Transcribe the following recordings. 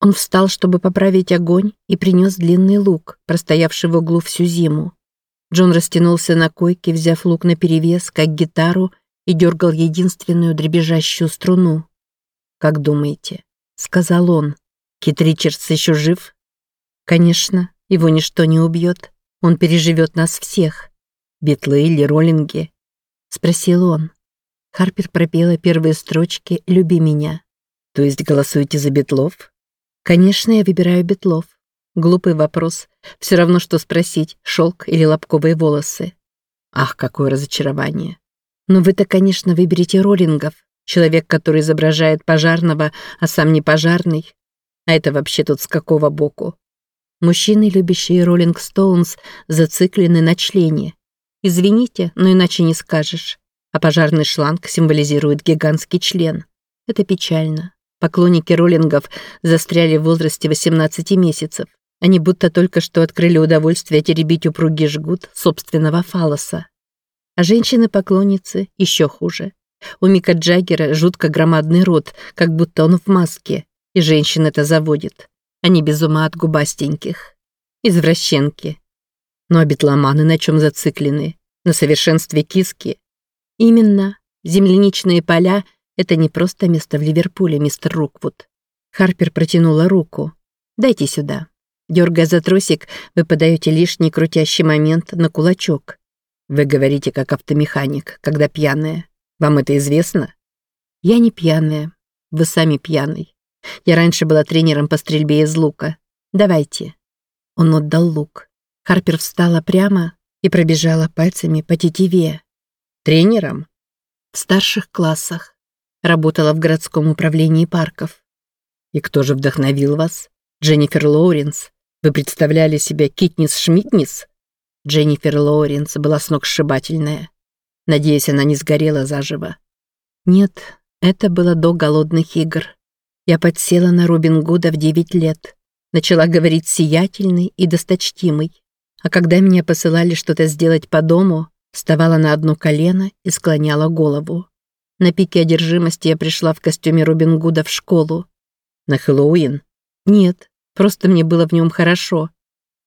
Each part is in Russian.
Он встал, чтобы поправить огонь, и принес длинный лук, простоявший в углу всю зиму. Джон растянулся на койке, взяв лук наперевес, как гитару, и дергал единственную дребезжащую струну. «Как думаете?» — сказал он. «Кит Ричардс еще жив?» «Конечно, его ничто не убьет. Он переживет нас всех. Битлы или роллинги?» — спросил он. Харпер пропела первые строчки «Люби меня». «То есть голосуете за Битлов?» «Конечно, я выбираю Битлов. Глупый вопрос. Все равно, что спросить, шелк или лобковые волосы. Ах, какое разочарование. Но вы-то, конечно, выберете роллингов. Человек, который изображает пожарного, а сам не пожарный. А это вообще тут с какого боку? Мужчины, любящие Роллинг Стоунс, зациклены на члене. Извините, но иначе не скажешь. А пожарный шланг символизирует гигантский член. Это печально. Поклонники роллингов застряли в возрасте 18 месяцев. Они будто только что открыли удовольствие теребить упругий жгут собственного фалоса. А женщины-поклонницы еще хуже. У Мика Джаггера жутко громадный рот, как будто он в маске, и женщин это заводит. Они без ума от губастеньких. Извращенки. Ну, обетломаны на чем зациклены? На совершенстве киски? Именно. Земляничные поля — это не просто место в Ливерпуле, мистер Руквуд. Харпер протянула руку. «Дайте сюда». Дергая за тросик, вы подаете лишний крутящий момент на кулачок. Вы говорите как автомеханик, когда пьяная. Вам это известно? Я не пьяная. Вы сами пьяный. Я раньше была тренером по стрельбе из лука. Давайте. Он отдал лук. Харпер встала прямо и пробежала пальцами по тетиве. Тренером? В старших классах. Работала в городском управлении парков. И кто же вдохновил вас? Дженнифер Лоуренс, вы представляли себе Китнис Шмиднис? Дженнифер Лоуренс была сногсшибательная. Надеюсь, она не сгорела заживо. Нет, это было до голодных игр. Я подсела на Робин Гуда в девять лет. Начала говорить сиятельный и досточтимый. А когда меня посылали что-то сделать по дому, вставала на одно колено и склоняла голову. На пике одержимости я пришла в костюме Робин Гуда в школу. На Хэллоуин? Нет, Просто мне было в нем хорошо.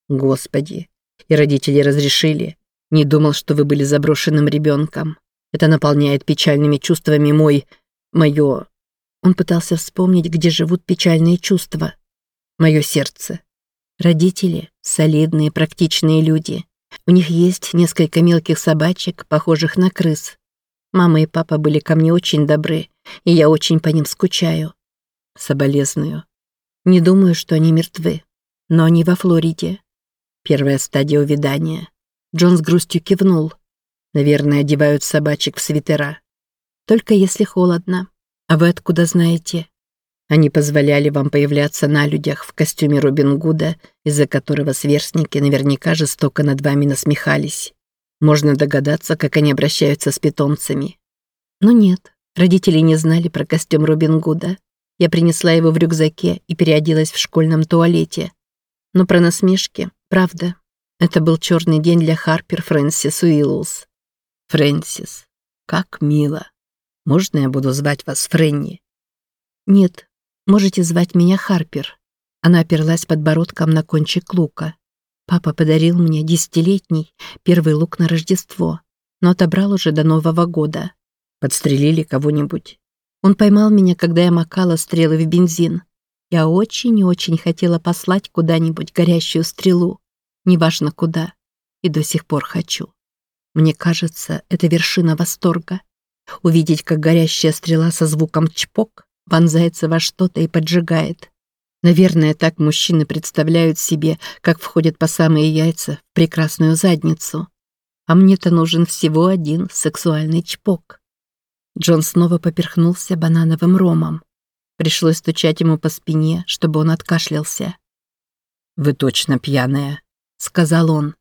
Господи. И родители разрешили. Не думал, что вы были заброшенным ребенком. Это наполняет печальными чувствами мой... Мое... Он пытался вспомнить, где живут печальные чувства. Мое сердце. Родители — солидные, практичные люди. У них есть несколько мелких собачек, похожих на крыс. Мама и папа были ко мне очень добры, и я очень по ним скучаю. Соболезную. Не думаю, что они мертвы. Но они во Флориде. Первая стадия увядания. Джон с грустью кивнул. Наверное, одевают собачек в свитера. Только если холодно. А вы откуда знаете? Они позволяли вам появляться на людях в костюме Робин Гуда, из-за которого сверстники наверняка жестоко над вами насмехались. Можно догадаться, как они обращаются с питомцами. Но нет, родители не знали про костюм Робин Гуда. Я принесла его в рюкзаке и переоделась в школьном туалете. Но про насмешки, правда. Это был черный день для Харпер Фрэнсис Уиллс. Фрэнсис, как мило. Можно я буду звать вас Фрэнни? Нет, можете звать меня Харпер. Она оперлась подбородком на кончик лука. Папа подарил мне десятилетний первый лук на Рождество, но отобрал уже до Нового года. Подстрелили кого-нибудь? Он поймал меня, когда я макала стрелы в бензин. Я очень и очень хотела послать куда-нибудь горящую стрелу. Неважно куда. И до сих пор хочу. Мне кажется, это вершина восторга. Увидеть, как горящая стрела со звуком чпок вонзается во что-то и поджигает. Наверное, так мужчины представляют себе, как входят по самые яйца в прекрасную задницу. А мне-то нужен всего один сексуальный чпок. Джон снова поперхнулся банановым ромом. Пришлось стучать ему по спине, чтобы он откашлялся. «Вы точно пьяная», — сказал он.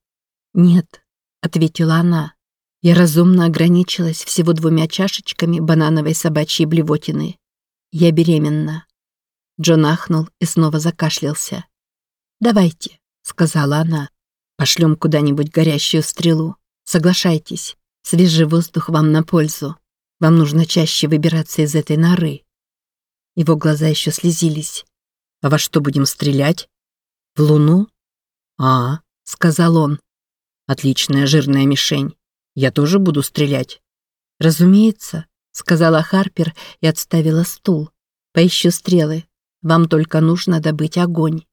«Нет», — ответила она. Я разумно ограничилась всего двумя чашечками банановой собачьей блевотины. Я беременна. Джон ахнул и снова закашлялся. «Давайте», — сказала она. «Пошлем куда-нибудь горящую стрелу. Соглашайтесь. Свежий воздух вам на пользу». Вам нужно чаще выбираться из этой норы». Его глаза еще слезились. А во что будем стрелять? В луну? А, сказал он. Отличная жирная мишень. Я тоже буду стрелять. Разумеется, сказала Харпер и отставила стул. Поищу стрелы. Вам только нужно добыть огонь.